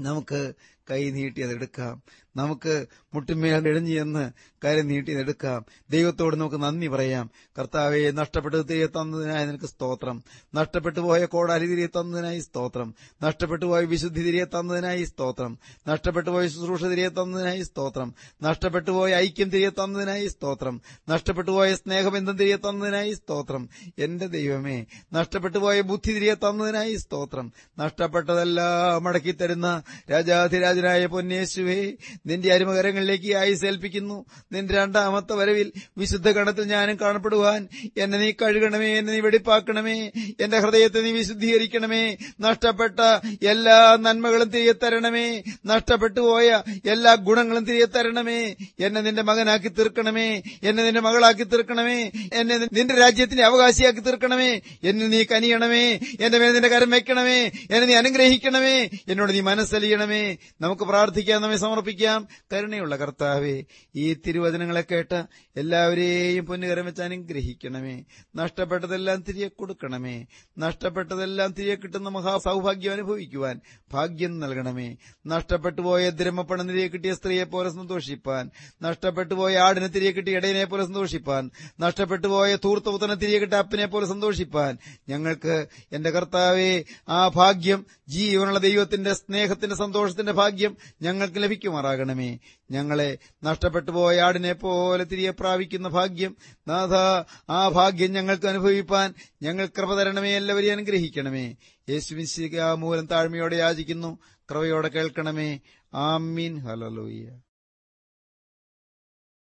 നമുക്ക് കൈ നീട്ടി അതെടുക്കാം നമുക്ക് മുട്ടുമേൽ എഴിഞ്ഞു എന്ന് നീട്ടി നീട്ടിയതെടുക്കാം. ദൈവത്തോട് നമുക്ക് നന്ദി പറയാം. കർത്താവെ നഷ്ടപ്പെട്ടത് തിരികെ തന്നതിനായി നിനക്ക് സ്തോത്രം. നഷ്ടപ്പെട്ടു പോയ കോടാലി തിരികെ തന്നതിനായി സ്തോത്രം. നഷ്ടപ്പെട്ടു പോയ വിശുദ്ധി തിരികെ തന്നതിനായി സ്തോത്രം. നഷ്ടപ്പെട്ടു പോയ ശുശ്രൂഷ തിരികെ തന്നതിനായി സ്തോത്രം. നഷ്ടപ്പെട്ടു പോയ ഐക്യം തിരികെ തന്നതിനായി സ്തോത്രം. നഷ്ടപ്പെട്ടു പോയ സ്നേഹബന്ധം തിരികെ തന്നതിനായി സ്തോത്രം. എന്റെ ദൈവമേ നഷ്ടപ്പെട്ടു പോയ ബുദ്ധി തിരികെ തന്നതിനായി സ്തോത്രം. നഷ്ടപ്പെട്ടതെല്ലാം മടക്കി തരുന്ന രാജാധിരാജനായ പൊന്നേശുവേ നിന്റെ അരുമകരങ്ങളിലേക്ക് ആയി സേൽപ്പിക്കുന്നു നിന്റെ രണ്ടാമത്തെ വരവിൽ വിശുദ്ധ ഗണത്തിൽ ഞാനും കാണപ്പെടുവാൻ. എന്നെ നീ കഴുകണമേ എന്നെ നീ വെടിപ്പാക്കണമേ എന്റെ ഹൃദയത്തെ നീ വിശുദ്ധീകരിക്കണമേ. നഷ്ടപ്പെട്ട എല്ലാ നന്മകളും തിരികെ തരണമേ. നഷ്ടപ്പെട്ടു പോയ എല്ലാ ഗുണങ്ങളും തിരികെ തരണമേ. എന്നെ നിന്റെ മകനാക്കി തീർക്കണമേ. എന്നെ നിന്റെ മകളാക്കി തീർക്കണമേ. എന്നെ നിന്റെ രാജ്യത്തിന്റെ അവകാശിയാക്കി തീർക്കണമേ. എന്നെ നീ കനിയണമേ. എന്റെ മേൽ നിന്റെ കരം വയ്ക്കണമേ. എന്നെ നീ അനുഗ്രഹിക്കണമേ. എന്നോട് നീ മനസ്സലിയണമേ. നമുക്ക് പ്രാർത്ഥിക്കാം നമ്മെ സമർപ്പിക്കാം. കരുണയുള്ള കർത്താവേ ഈ തിരുവചനങ്ങളെ കേട്ട് എല്ലാവരെയും പൊന്നുകരം വെച്ച് അനുഗ്രഹിക്കണമേ. നഷ്ടപ്പെട്ടതെല്ലാം തിരികെ കൊടുക്കണമേ. നഷ്ടപ്പെട്ടതെല്ലാം തിരികെ കിട്ടുന്ന മഹാസൗഭാഗ്യം അനുഭവിക്കുവാൻ ഭാഗ്യം നൽകണമേ. നഷ്ടപ്പെട്ടുപോയ പോയ ദ്രമപ്പണം തിരികെ കിട്ടിയ സ്ത്രീയെ പോലെ സന്തോഷിപ്പാൻ. നഷ്ടപ്പെട്ടുപോയ ആടിനെ തിരികെ കിട്ടിയ ഇടയനെ പോലെ സന്തോഷിപ്പാൻ. നഷ്ടപ്പെട്ടുപോയ പോയ തിരികെ കിട്ടിയ അപ്പനെ പോലെ സന്തോഷിപ്പാൻ. ഞങ്ങൾക്ക് എന്റെ കർത്താവെ ആ ഭാഗ്യം ജീവനുള്ള ദൈവത്തിന്റെ സ്നേഹത്തിന്റെ സന്തോഷത്തിന്റെ ഭാഗ്യം ഞങ്ങൾക്ക് ലഭിക്കുമാറാകണമേ. ഞങ്ങളെ നഷ്ടപ്പെട്ടു പോയ ആടിനെ പോലെ തിരികെ പ്രാപിക്കുന്ന ഭാഗ്യം നാഥ ആ ഭാഗ്യം ഞങ്ങൾക്ക് അനുഭവിപ്പാൻ ഞങ്ങൾ കൃപ തരണമേ എല്ലാവരെയും അനുഗ്രഹിക്കണമേ. യേശുവിൻ മൂലം താഴ്മയോടെ യാചിക്കുന്നു. കൃപയോടെ കേൾക്കണമേ. ആമീൻ. ഹലലൂയ്യ